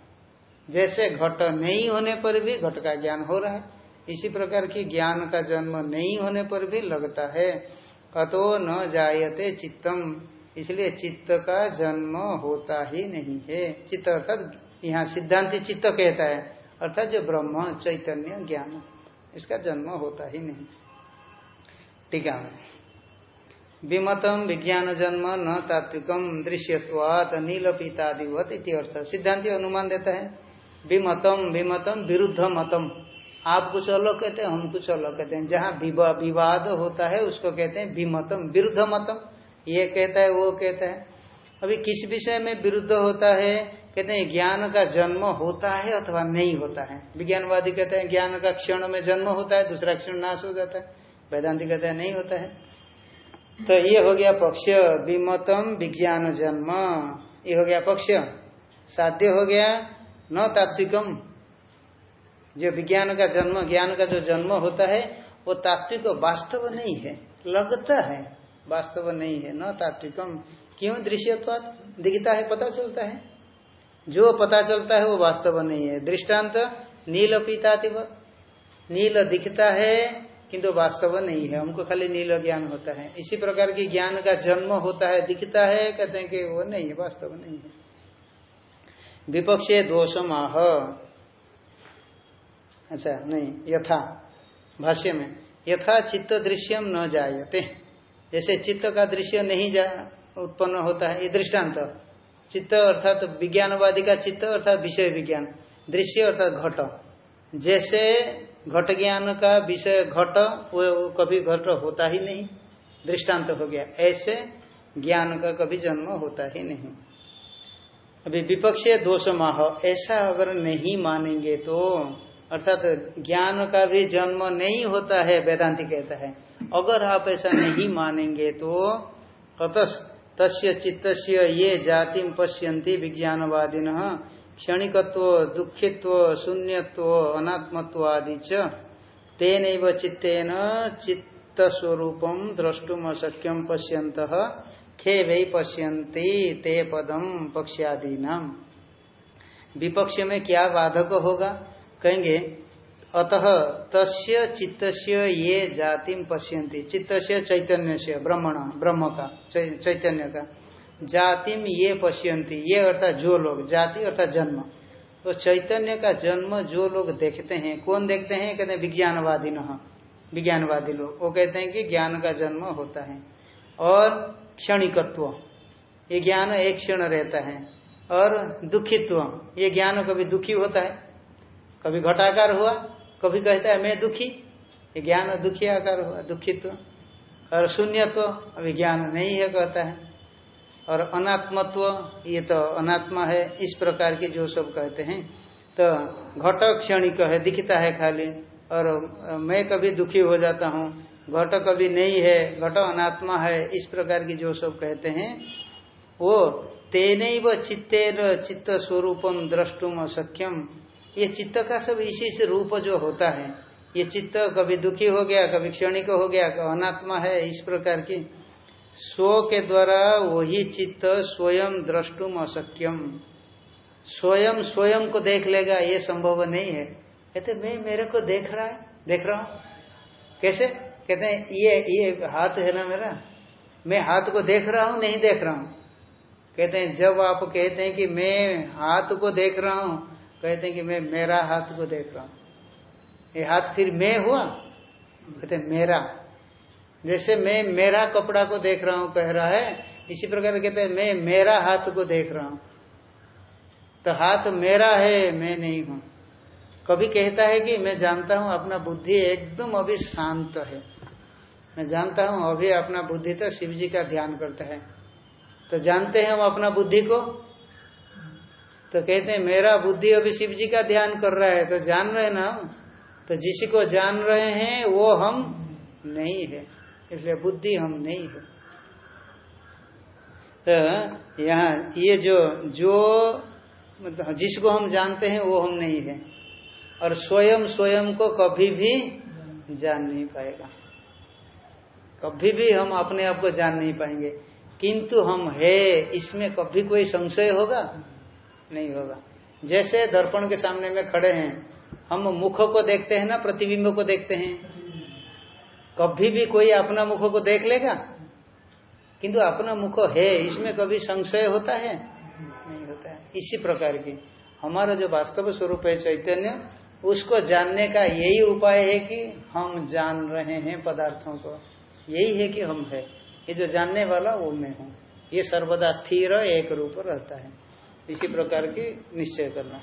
जैसे घट नहीं होने पर भी घट का ज्ञान हो रहा है, इसी प्रकार की ज्ञान का जन्म नहीं होने पर भी लगता है। कतो न जायते चित्तम, इसलिए चित्त का जन्म होता ही नहीं है। चित्त अर्थात यहाँ सिद्धांति चित्त कहता है। अर्थात जो ब्रह्म, चैतन्य, ज्ञान, इसका जन्म होता ही नहीं। ठीक है। विमतम विज्ञान जन्म न तात्विकम दृश्यवात नील पीतादिवत इति अर्थ। सिद्धांत अनुमान देता है। विमतम विमतम, विरुद्ध मतम। आप कुछ अलग कहते हैं, हम कुछ अलग कहते हैं। जहाँ विवाद होता है, उसको कहते हैं विमतम, विरुद्ध मतम। ये कहता है, वो कहता है। अभी किस विषय में विरुद्ध होता है? कहते हैं, ज्ञान का जन्म होता है अथवा नहीं होता है? विज्ञानवादी कहते हैं, ज्ञान का क्षण में जन्म होता है, दूसरा क्षण नाश हो जाता है। वेदांति कहते हैं, नहीं होता है। तो ये हो गया पक्ष, विमतम विज्ञान जन्म। ये हो गया पक्ष। साध्य हो गया, न तात्विकम। जो विज्ञान का जन्म, ज्ञान का जो जन्म होता है, वो तात्विक वास्तव नहीं है। लगता है, वास्तव नहीं है, न तात्विकम। क्यों दृश्य दिखता है, पता चलता है। जो पता चलता है वो वास्तव नहीं है। दृष्टांत नील पीता नील दिखता है, किंतु वास्तव नहीं है। हमको खाली नील ज्ञान होता है। इसी प्रकार की ज्ञान का जन्म होता है, दिखता है, कहते हैं कि वो नहीं है वास्तव नहीं है। विपक्षे दोषम आह। अच्छा नहीं, यथा, भाष्य में, यथा चित्त दृश्यम न जायते। जैसे चित्त का दृश्य नहीं जा, उत्पन्न होता है, ये दृष्टांत। चित्त अर्थात तो विज्ञानवादी का चित्त अर्थात विषय विज्ञान, दृश्य अर्थात घट। जैसे घट ज्ञान का विषय घट, वो कभी घट होता ही नहीं, दृष्टांत हो गया। ऐसे ज्ञान का कभी जन्म होता ही नहीं। अभी विपक्षीय दोष माह ऐसा अगर नहीं मानेंगे तो अर्थात ज्ञान का भी जन्म नहीं होता है, वेदांति कहता है। अगर आप ऐसा नहीं मानेंगे तो अतः तस्य चित्त ये जाति पश्यन्ति विज्ञानवादिन, क्षणिकत्व, दुखित्व, शून्यत्व अनात्मत्व आदि तेन चित्तेन चित्त द्रष्टुम अशक्यम पश्यंत खे वही पश्यन्ति ते पदम पक्षादि नाम विपक्ष में क्या बाधक होगा? कहेंगे अतः तस्य चित्तस्य ये जातिम पश्यन्ति चित्त चैतन्य से ब्रह्मण ब्रह्म का चैतन्य का जातिम ये पश्यंती ये अर्थात जो लोग, जाति अर्थात जन्म। तो चैतन्य का जन्म जो लोग देखते हैं, कौन देखते हैं? कहते हैं विज्ञानवादी न, विज्ञानवादी लोग। वो कहते हैं कि ज्ञान का जन्म होता है। और क्षणिकत्व, ये ज्ञान एक क्षण रहता है। और दुखित्व, ये ज्ञान कभी दुखी होता है? कभी घटाकार हुआ? कभी कहता है, मैं दुखी? ये ज्ञान दुखी आकार हुआ, दुखित्व। और शून्यत्व अभी ज्ञान नहीं है, कहता है। और अनात्मत्व, ये तो अनात्मा है, इस प्रकार के जो सब कहते हैं तो घट क्षणिक है, दिखता है खाली। और मैं कभी दुखी हो जाता हूँ, घट कभी नहीं है, घट अनात्मा है, इस प्रकार की जो सब कहते हैं, वो तेन व चित्तेर चित्त स्वरूपम द्रष्टुम असख्यम। ये चित्त का सब इसी से रूप जो होता है, ये चित्त कभी दुखी हो गया, कभी क्षणिक हो गया अनात्मा है, इस प्रकार की स्व के द्वारा वही चित्त स्वयं द्रष्टुम अशक्यम स्वयं स्वयं को देख लेगा, ये संभव नहीं है। कहते, मैं, मेरे को देख रहा है, देख रहा हूँ। कैसे? कहते हैं ये ये हाथ है ना मेरा? मैं हाथ को देख रहा हूँ, नहीं देख रहा हूँ? कहते हैं, जब आप कहते हैं कि मैं हाथ को देख रहा हूँ कहते हैं कि मैं मेरा हाथ को देख रहा हूँ। ये हाथ फिर मैं हुआ? कहते मेरा। जैसे मैं मेरा कपड़ा को देख रहा हूँ, कह रहा है, इसी प्रकार कहते हैं, मैं मेरा हाथ को देख रहा हूँ। तो हाथ मेरा है, मैं नहीं हूँ। कभी कहता है कि मैं जानता हूँ अपना बुद्धि एकदम अभी शांत है। मैं जानता हूँ अभी अपना बुद्धि तो शिव जी का ध्यान करता है। तो जानते हैं हम अपना बुद्धि को? तो कहते हैं, मेरा बुद्धि अभी शिव जी का ध्यान कर रहा है तो जान रहे ना हम? तो जिसको जान रहे हैं, वो हम नहीं है। इसलिए बुद्धि हम नहीं है। तो यहाँ, ये जो जो मतलब जिसको हम जानते हैं, वो हम नहीं है। और स्वयं स्वयं को कभी भी जान नहीं पाएगा। कभी भी हम अपने आप को जान नहीं पाएँगे। किंतु हम है, इसमें कभी कोई संशय होगा? नहीं होगा। जैसे दर्पण के सामने में खड़े हैं, हम मुख को देखते हैं ना, प्रतिबिंब को देखते हैं। कभी भी कोई अपना मुख को देख लेगा? किंतु अपना मुख है, इसमें कभी संशय होता है? नहीं होता है। इसी प्रकार की हमारा जो वास्तव स्वरूप है चैतन्य, उसको जानने का यही उपाय है कि हम जान रहे हैं पदार्थों को। यही है कि हम है। ये जो जानने वाला, वो मैं हूँ। ये सर्वदा स्थिर, एक रूप रहता है। इसी प्रकार की निश्चय करना।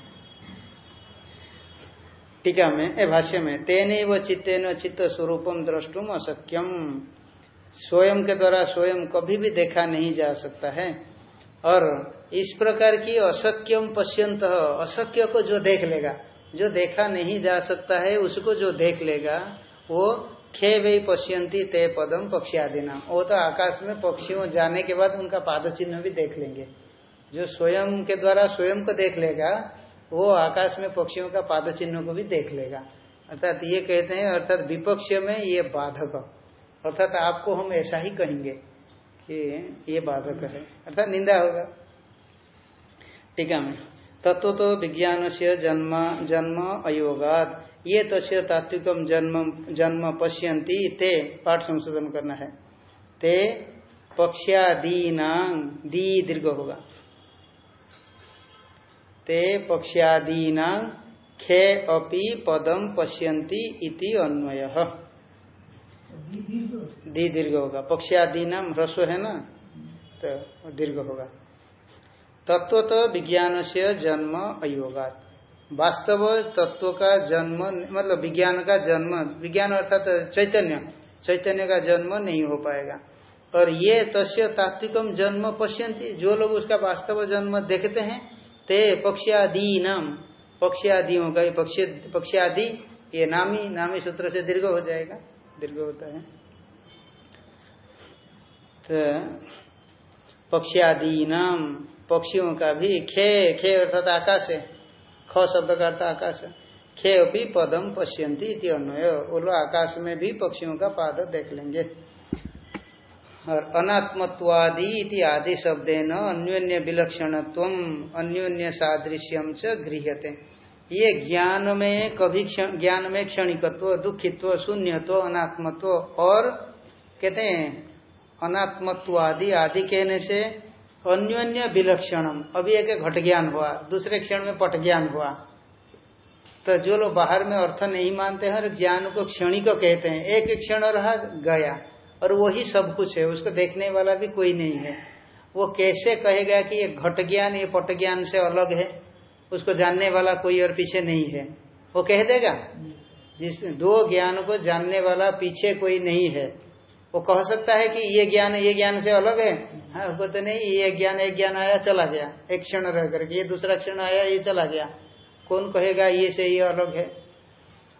टीका में ए भाष्य में, तेन व चित्तेन चित्त स्वरूपम द्रष्टुम अशक्यम स्वयं के द्वारा स्वयं कभी भी देखा नहीं जा सकता है। और इस प्रकार की अशक्यम पश्यंत अशक्य को जो देख लेगा, जो देखा नहीं जा सकता है, उसको जो देख लेगा, वो खे वे पश्यंती ते पदम पक्षी आदि नाम वो तो आकाश में पक्षियों जाने के बाद उनका पाद चिन्ह भी देख लेंगे। जो स्वयं के द्वारा स्वयं को देख लेगा, वो आकाश में पक्षियों का पाद चिन्ह को भी देख लेगा। अर्थात ये कहते हैं, अर्थात विपक्ष में ये बाधक। अर्थात आपको हम ऐसा ही कहेंगे कि ये बाधक है। अर्थात निंदा होगा। टीका में। तत्व तो विज्ञान से जन्म जन्म अयोगात ये तस्य तात्विकम जन्म जन्म पश्यंती ते पाठ संशोधन करना है। ते पक्षादीनांग दी दीर्घ होगा। ते पक्षादीना खे अपि पदम पश्यन्ति इति अन्वय। दी दीर्घ होगा पक्षादीना ह्रस्व है ना? तो दीर्घ होगा तत्व तो विज्ञान से जन्म अयोगात। वास्तव तत्व का जन्म मतलब विज्ञान का जन्म, विज्ञान अर्थात चैतन्य चैतन्य का जन्म नहीं हो पाएगा। और ये तस्य तात्विकम जन्म पश्यंती जो लोग उसका वास्तव जन्म देखते हैं ते पक्षादि नाम पक्षादियों का पक्ष ये नामी नामी सूत्र से दीर्घ हो जाएगा। दीर्घ होता है। तो पक्षादि नाम पक्षियों का भी खे खे अर्थात आकाश है। ख शब्द का अर्थ आकाश है। खे भी पदम पश्यंती अन्वय। लोग आकाश में भी पक्षियों का पाद देख लेंगे। और अनात्मत्वादि इति आदि शब्देन अन्योन्य विलक्षणत्व, अन्योन्य सादृश्यम च गृहते ये ज्ञान में कभी ज्ञान में क्षणिकत्व, दुखित्व, शून्यत्व, अनात्मत्व और कहते हैं, अनात्मत्वादि आदि कहने से अन्योन्य विलक्षणम। अभी एक घट ज्ञान हुआ, दूसरे क्षण में पट ज्ञान हुआ। तो जो लोग बाहर में अर्थ नहीं मानते हैं और ज्ञान को क्षणिक कहते हैं, एक क्षण रहा, गया। और वही सब कुछ है। उसको देखने वाला भी कोई नहीं है। वो कैसे कहेगा कि ये घट ज्ञान, ये पट ज्ञान से अलग है? उसको जानने वाला कोई और पीछे नहीं है। वो कह देगा, जिस दो ज्ञान को जानने वाला पीछे कोई नहीं है। वो कह सकता है कि ये ज्ञान ये ज्ञान से अलग है। हाँ वो तो नहीं, ये ज्ञान एक ज्ञान आया, चला गया। एक क्षण रह करके, ये दूसरा क्षण आया, ये चला गया। कौन कहेगा, ये से ये अलग है?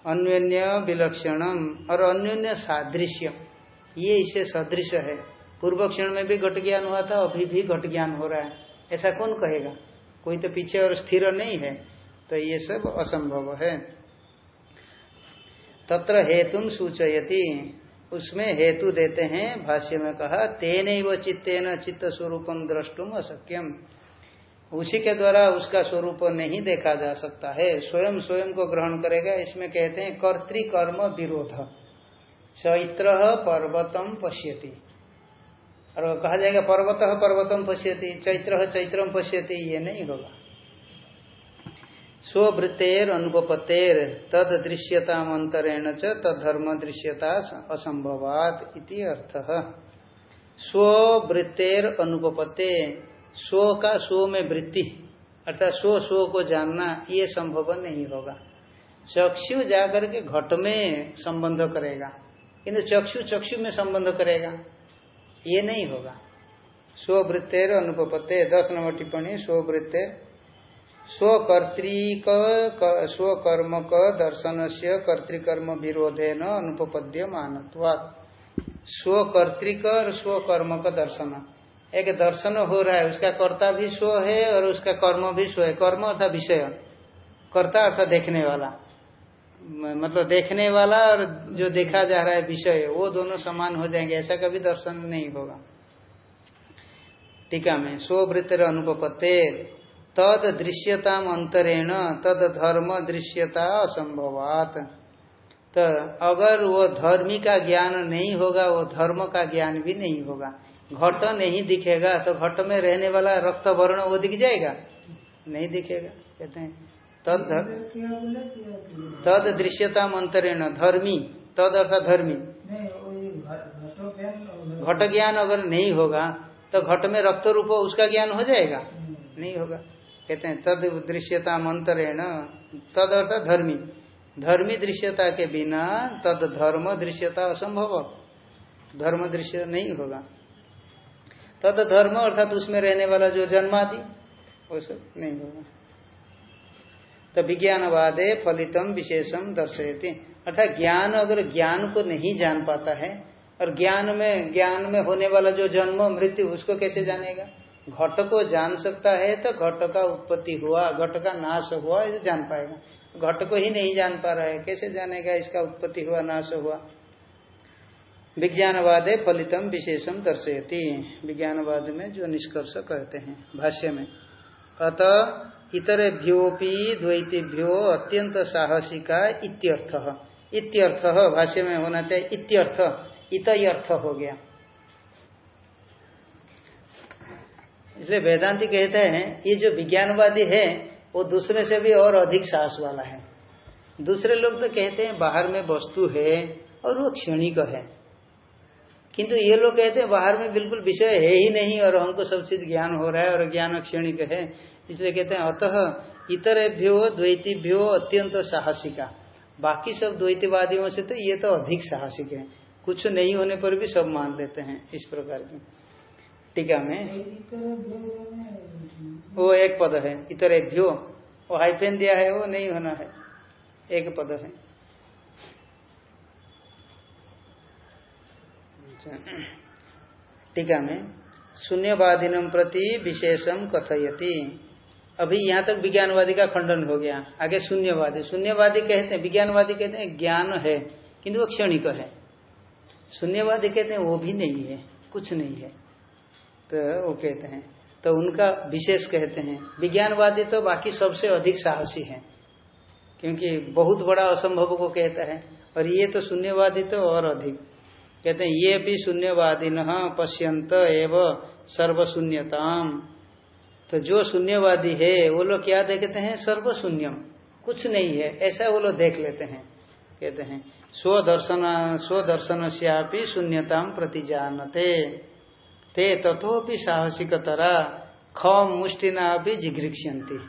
अन्योन्य विलक्षणम और अन्योन्य सादृश्य ये इसे सदृश है। पूर्व क्षण में भी घट ज्ञान हुआ था, अभी भी घट ज्ञान हो रहा है। ऐसा कौन कहेगा? कोई तो पीछे और स्थिर नहीं है तो ये सब असंभव है। तत्र हेतु सूचयति, उसमें हेतु देते हैं, भाष्य में कहा तेन व चित्तेन चित्त स्वरूपम द्रष्टुम अशक्यम उसी के द्वारा उसका स्वरूप नहीं देखा जा सकता है। स्वयं स्वयं को ग्रहण करेगा, इसमें कहते हैं कर्तिकर्म विरोध। चैत्र पर्वतम पश्यति। और कहा जाएगा, पर्वत पर्वतम पश्यति, चैत्र चैत्रम पश्यति, ये नहीं होगा। स्वृत्तेर अनुपतेर तद दृश्यता अंतरेण च दृश्यता असंभवात इति अर्थ। स्वृत्तेर अनुपते स्व का स्व में वृत्ति, अर्थात स्व स्व को जानना, ये संभव नहीं होगा। चक्षु जाकर के घट में संबंध करेगा। किंतु चक्षु चक्षु में संबंध करेगा। ये नहीं होगा। स्वृत्तेर अनुपत्ते दस नंबर टिप्पणी स्वृत्तेर स्वकर्तिक स्वकर्मक दर्शन से कर्तिकर्म विरोधे न अनुपद्य मानत्वात् स्वकर्तिक और स्वकर्म का दर्शन। एक दर्शन हो रहा है, उसका कर्ता भी स्व है और उसका कर्म भी स्व है। कर्म अर्थात विषय। कर्ता अर्थात देखने वाला। मतलब देखने वाला और जो देखा जा रहा है विषय, वो दोनों समान हो जाएँगे, ऐसा कभी दर्शन नहीं होगा। टीका में स्वृत्तिर अनुपत्ते तद दृश्यता अंतरेण, तद धर्म दृश्यता असंभवात। तो अगर वो धर्मी का ज्ञान नहीं होगा, वो धर्म का ज्ञान भी नहीं होगा। घट नहीं दिखेगा तो घट में रहने वाला रक्त वर्ण वो दिख जाएगा? नहीं दिखेगा, कहते हैं। तद तद दृश्यता मंत्रेण धर्मी, तद अर्थात धर्मी। घट ज्ञान अगर नहीं होगा तो घट में रक्त रूप उसका ज्ञान हो जाएगा। नहीं होगा। कहते हैं, तद दृश्यता मंत्रेण तद अर्थात धर्मी। धर्मी दृश्यता के बिना तद धर्म दृश्यता असंभव। धर्म दृश्य नहीं होगा। तद धर्म अर्थात उसमें रहने वाला जो जन्मादि, वो सब नहीं होगा। तो विज्ञानवादे फलितम विशेषम दर्शयती। अर्थात ज्ञान अगर ज्ञान को नहीं जान पाता है, और ज्ञान में ज्ञान में होने वाला जो जन्म मृत्यु, उसको कैसे जानेगा? घट को जान सकता है तो घट का उत्पत्ति हुआ, घट का नाश हुआ, इसे जान पाएगा। घट को ही नहीं जान पा रहा है, कैसे जानेगा इसका उत्पत्ति हुआ, नाश हुआ? विज्ञानवाद फलितम विशेषम दर्शयती। विज्ञानवाद में जो निष्कर्ष कहते हैं, भाष्य में, अतः इतरेभ्योपि द्वैतीभ्यो अत्यंत साहसिका इत्यर्थ। इत्यर्थ भाष्य में होना चाहिए, इत्यर्थ इत अर्थ हो गया। इसलिए वेदांति कहते हैं, ये जो विज्ञानवादी है, वो दूसरे से भी और अधिक साहस वाला है। दूसरे लोग तो कहते हैं, बाहर में वस्तु है और वो क्षणिक है। किंतु ये लोग कहते हैं, बाहर में बिल्कुल विषय है ही नहीं और हमको सब चीज़ ज्ञान हो रहा है और ज्ञान क्षणिक है। इसलिए कहते हैं, अतः इतरेभ्यो द्वैतीभ्यो अत्यंत साहसिका। बाकी सब द्वैतवादियों से तो ये तो अधिक साहसिक है। कुछ नहीं होने पर भी सब मान लेते हैं इस प्रकार की। टीका में वो एक पद है, इतरेभ्यो। वो हाइफेन दिया है, वो नहीं होना है। एक पद है। टीका में शून्यवादिनम प्रति विशेषम कथयति। अभी यहाँ तक विज्ञानवादी का खंडन हो गया, आगे शून्यवादी शून्यवादी कहते हैं, विज्ञानवादी कहते हैं, ज्ञान है, किंतु वो क्षणिक है। शून्यवादी कहते हैं, वो भी नहीं है, कुछ नहीं है। तो वो कहते हैं तो उनका विशेष कहते हैं, विज्ञानवादी तो बाकी सबसे अधिक साहसी है, क्योंकि बहुत बड़ा असंभव को कहता है, और ये तो शून्यवादी तो और अधिक। कहते हैं, ये भी शून्यवादी न पश्यंत एवं सर्वशून्यताम। तो जो शून्यवादी है, वो लोग क्या देखते हैं? सर्वशून्यम। कुछ नहीं है। ऐसा वो लोग देख लेते हैं। कहते हैं, स्वदर्शन स्वदर्शन से शून्यताम प्रति जानते ते तथोपि साहसिकतरा ख मुष्टिना भी जिघ्रिक्षंती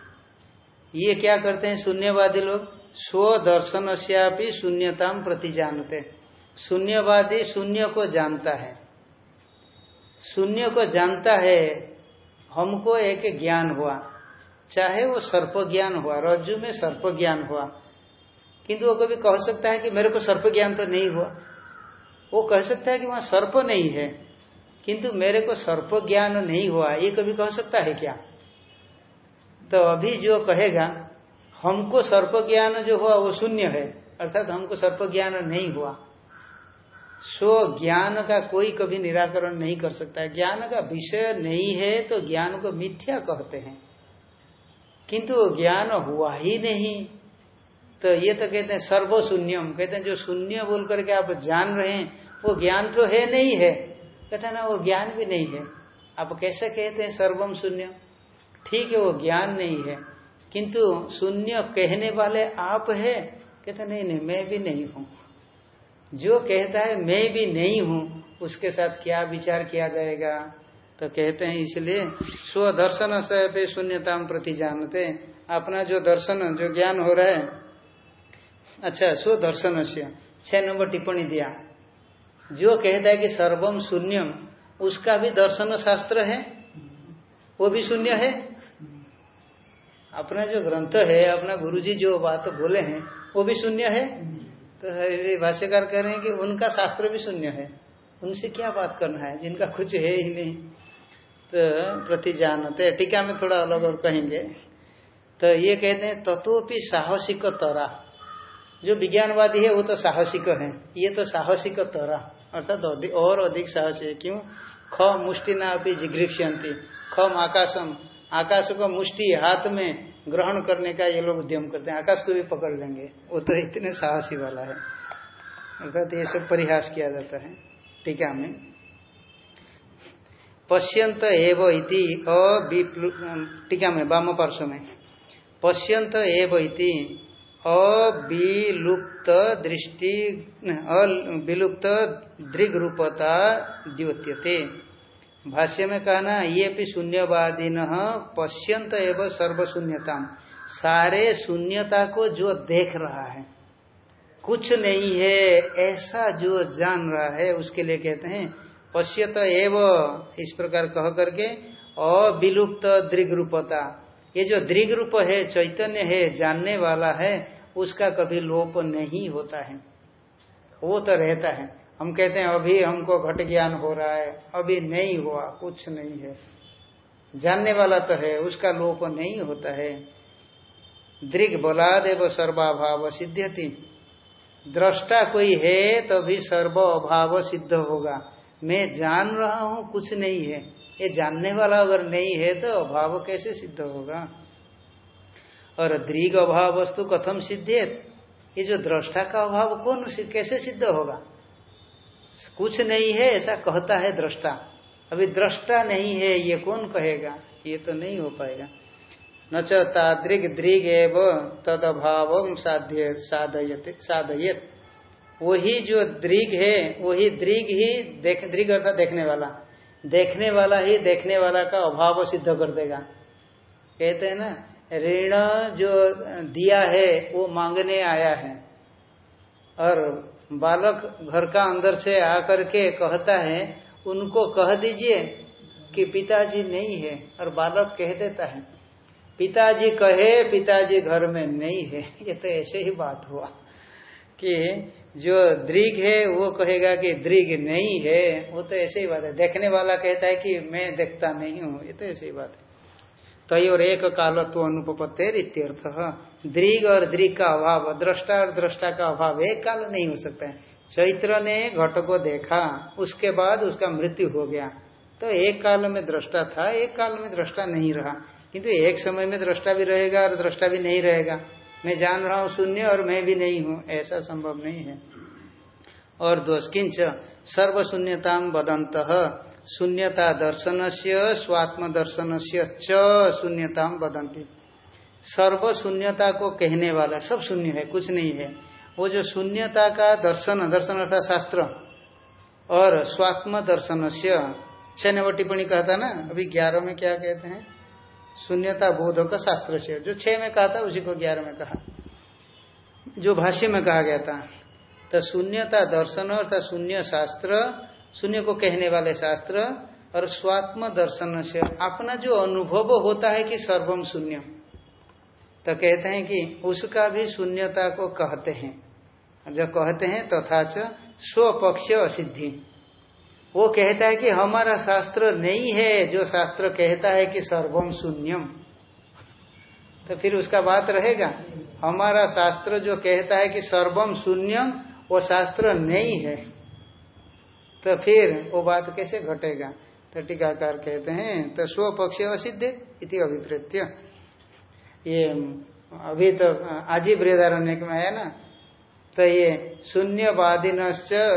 ये क्या करते हैं शून्यवादी लोग? स्व दर्शन से शून्यता प्रति जानते शून्यवादी शून्य को जानता है। शून्य को जानता है हमको एक ज्ञान हुआ, चाहे वो सर्प ज्ञान हुआ, रज्जु में सर्प ज्ञान हुआ। किंतु वो कभी कह सकता है कि मेरे को सर्प ज्ञान तो नहीं हुआ। वो कह सकता है कि वहाँ सर्प नहीं है, किंतु मेरे को सर्प ज्ञान नहीं हुआ। ये कभी कह सकता है क्या? तो अभी जो कहेगा, हमको सर्प ज्ञान जो हुआ वो शून्य है, अर्थात हमको सर्प ज्ञान नहीं हुआ। स्व ज्ञान का कोई कभी निराकरण नहीं कर सकता ज्ञान का विषय नहीं है तो ज्ञान को मिथ्या कहते हैं। किंतु ज्ञान हुआ ही नहीं। तो ये तो कहते हैं सर्वशून्यम। कहते हैं जो शून्य बोल करके आप जान रहे हैं, वो ज्ञान तो है नहीं है। कहते ना, वो ज्ञान भी नहीं है। आप कैसे कहते हैं सर्वम शून्य? ठीक है, वो ज्ञान नहीं है। किंतु शून्य कहने वाले आप है। कहते नहीं नहीं, मैं भी नहीं हूँ। जो कहता है, मैं भी नहीं हूँ, उसके साथ क्या विचार किया जाएगा? तो कहते हैं, इसलिए स्वदर्शन से शून्यता प्रति जानते। अपना जो दर्शन, जो ज्ञान हो रहा है अच्छा स्वदर्शन से। छह नंबर टिप्पणी दिया। जो कहता है कि सर्वम शून्यम उसका भी दर्शन शास्त्र है? वो भी शून्य है? अपना जो ग्रंथ है, अपना गुरुजी जो बात बोले हैं, वो भी शून्य है? तो भाष्यकार कह रहे हैं कि उनका शास्त्र भी शून्य है। उनसे क्या बात करना है? जिनका कुछ है ही नहीं। तो प्रति जानते टीका में थोड़ा अलग और कहेंगे। तो ये कहते हैं तत्वपि साहसिक तरा। जो विज्ञानवादी है, वो तो साहसिक है। ये तो साहसिक तरा। अर्थात और अधिक साहस है। क्यों? ख मुष्टि ना अभी जिघ्रिक्षंती खम आकाशम। आकाश को मुष्टि हाथ में ग्रहण करने का ये लोग उद्यम करते हैं। आकाश को भी पकड़ लेंगे। वो तो इतने साहसी वाला है। अर्थात ये सब परिहास किया जाता है टीका में। पश्यंत एव इति टीका में वाम पार्श्व में। पश्यंत एव इति अविलुप्त दृष्टि विलुप्त दृग रूपता द्योत्यते भाष्य में कहना ये भी शून्यवादी न पश्यंत एवं सर्वशून्यता। सारे शून्यता को जो देख रहा है, कुछ नहीं है, ऐसा जो जान रहा है, उसके लिए कहते हैं, पश्यत एव, इस प्रकार कह करके, अविलुप्त दृग रूपता ये जो दृग रूप है, चैतन्य है, जानने वाला है, उसका कभी लोप नहीं होता है। वो तो रहता है। हम कहते हैं, अभी हमको घट ज्ञान हो रहा है, अभी नहीं हुआ, कुछ नहीं है। जानने वाला तो है, उसका लोप नहीं होता है। दृग बलादेव सर्वाभाव सिद्धति दृष्टा कोई है तो सर्व अभाव सिद्ध होगा। मैं जान रहा हूँ, कुछ नहीं है। ये जानने वाला अगर नहीं है तो अभाव कैसे सिद्ध होगा? और दृग अभाव वस्तु कथम सिद्धेत ये जो दृष्टा का अभाव, कौन कैसे सिद्ध होगा? कुछ नहीं है, ऐसा कहता है दृष्टा अभी दृष्टा नहीं है, ये कौन कहेगा? ये तो नहीं हो पाएगा। न चादृग दृग एव तद अभाव साध्य साधयत वही जो दृग है, वही दृग ही देख दृग अर्थात देखने वाला। देखने वाला ही देखने वाला का अभाव सिद्ध कर देगा। कहते हैं ना, ऋण जो दिया है, वो मांगने आया है। और बालक घर का अंदर से आकर के कहता है, उनको कह दीजिए कि पिताजी नहीं है। और बालक कह देता है, पिताजी कहे, पिताजी घर में नहीं है। (laughs) ये तो ऐसे ही बात हुआ कि जो दृग है, वो कहेगा कि दृग नहीं है। वो तो ऐसे ही बात है। देखने वाला कहता है कि मैं देखता नहीं हूँ। ये तो ऐसे ही बात है। तय तो और एक कालत्व अनुपत्तिर इत्यर्थ दृग और दृग का अभाव, दृष्टा और दृष्टा का अभाव एक काल नहीं हो सकता है। चैत्र ने घट को देखा, उसके बाद उसका मृत्यु हो गया। तो एक काल में दृष्टा था, एक काल में दृष्टा नहीं रहा। किंतु एक समय में दृष्टा भी रहेगा और दृष्टा भी नहीं रहेगा। मैं जान रहा हूँ शून्य और मैं भी नहीं हूँ, ऐसा संभव नहीं है। और दोष किंच, सर्वशून्यता बदंत शून्यता दर्शन से स्वात्म दर्शन से च शून्यता सर्व शून्यता को कहने वाला, सब शून्य है, कुछ नहीं है। वो जो शून्यता का दर्शन दर्शन अर्थात शास्त्र और स्वात्म दर्शन से छह नंबर टिप्पणी कहता ना, अभी ग्यारह में क्या कहते हैं? शून्यता बोध का शास्त्र से जो छह में कहा था, उसी को ग्यारह में कहा। जो भाष्य में कहा गया था तो शून्यता दर्शन अर्थात शून्य शास्त्र, शून्य को कहने वाले शास्त्र और स्वात्म दर्शन से अपना जो अनुभव होता है कि सर्वम शून्य तो कहते हैं कि उसका भी शून्यता को कहते हैं। जब कहते हैं तथा तो स्वपक्ष असिद्धि। वो कहता है कि हमारा शास्त्र नहीं है, जो शास्त्र कहता है कि सर्वम शून्यम। तो फिर उसका बात रहेगा, हमारा शास्त्र जो कहता है कि सर्वम शून्यम, वो शास्त्र नहीं है। तो फिर वो बात कैसे घटेगा? तो टीकाकार कहते हैं तो स्वपक्ष असिद्ध इति अभिप्रेत्य। ये, अभी तो आज ही बृहदारण्य में है ना? तो ये शून्यवादीन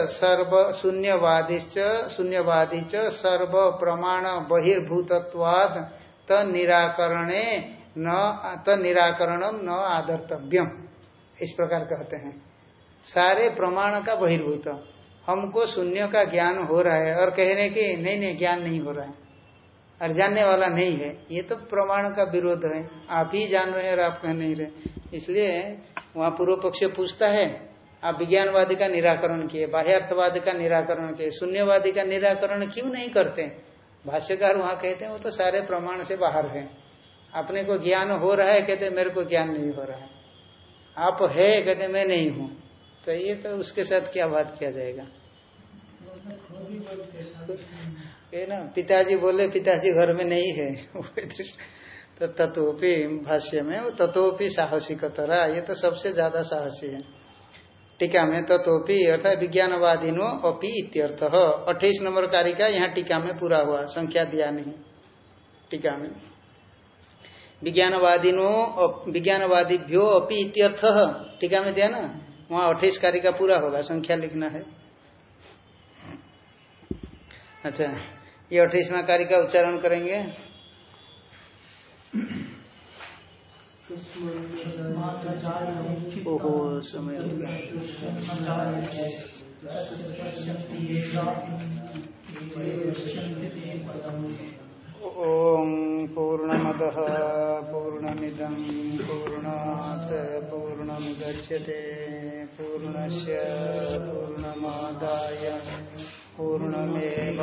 सर्व शून्यवादी शून्यवादी सर्व प्रमाण बहिर्भूतत्वाद त निराकरणे न, त निराकरणम न आदर्तव्यम। इस प्रकार कहते हैं। सारे प्रमाण का बहिर्भूत। हमको शून्य का ज्ञान हो रहा है और कह कहने की नहीं नहीं, ज्ञान नहीं हो रहा है। और जानने वाला नहीं है। ये तो प्रमाण का विरोध है। आप ही जान रहे हैं और आप कह नहीं रहे। इसलिए वहाँ पूर्व पक्ष पूछता है, आप विज्ञानवादी का निराकरण किए, बाह्यार्थवाद का निराकरण किए, शून्यवादी का निराकरण क्यों नहीं करते? भाष्यकार वहाँ कहते हैं, वो तो सारे प्रमाण से बाहर है। अपने को ज्ञान हो रहा है, कहते मेरे को ज्ञान नहीं हो रहा है। आप है, कहते मैं नहीं हूँ। तो ये तो उसके साथ क्या बात किया जाएगा? ना, पिताजी बोले, पिताजी घर में नहीं है। (laughs) तो तत्वपी भाष्य में, वो तत्वपी साहसिक तरह ये तो सबसे ज़्यादा साहसी है। टीका में तत्वपी अर्थात विज्ञानवादीनो अपी इत्यर्थ। अट्ठाईस नंबर कार्य का यहाँ टीका में पूरा हुआ, संख्या दिया नहीं। टीका में। विज्ञानवादीनो विज्ञानवादीभ्यो अपी इत्यर्थ। टीका में दिया ना? वहाँ अट्ठाईस कार्य का पूरा होगा, संख्या लिखना है। अच्छा ये अट्ठाईसवा कार्य का उच्चारण करेंगे। ओहो समय। ओम पूर्णमद पूर्णमिदम पूर्णात पूर्णमुदच्यते पूर्णस्य पूर्णमादाय। पूर्णमेव।